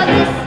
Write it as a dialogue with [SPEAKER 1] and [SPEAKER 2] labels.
[SPEAKER 1] all this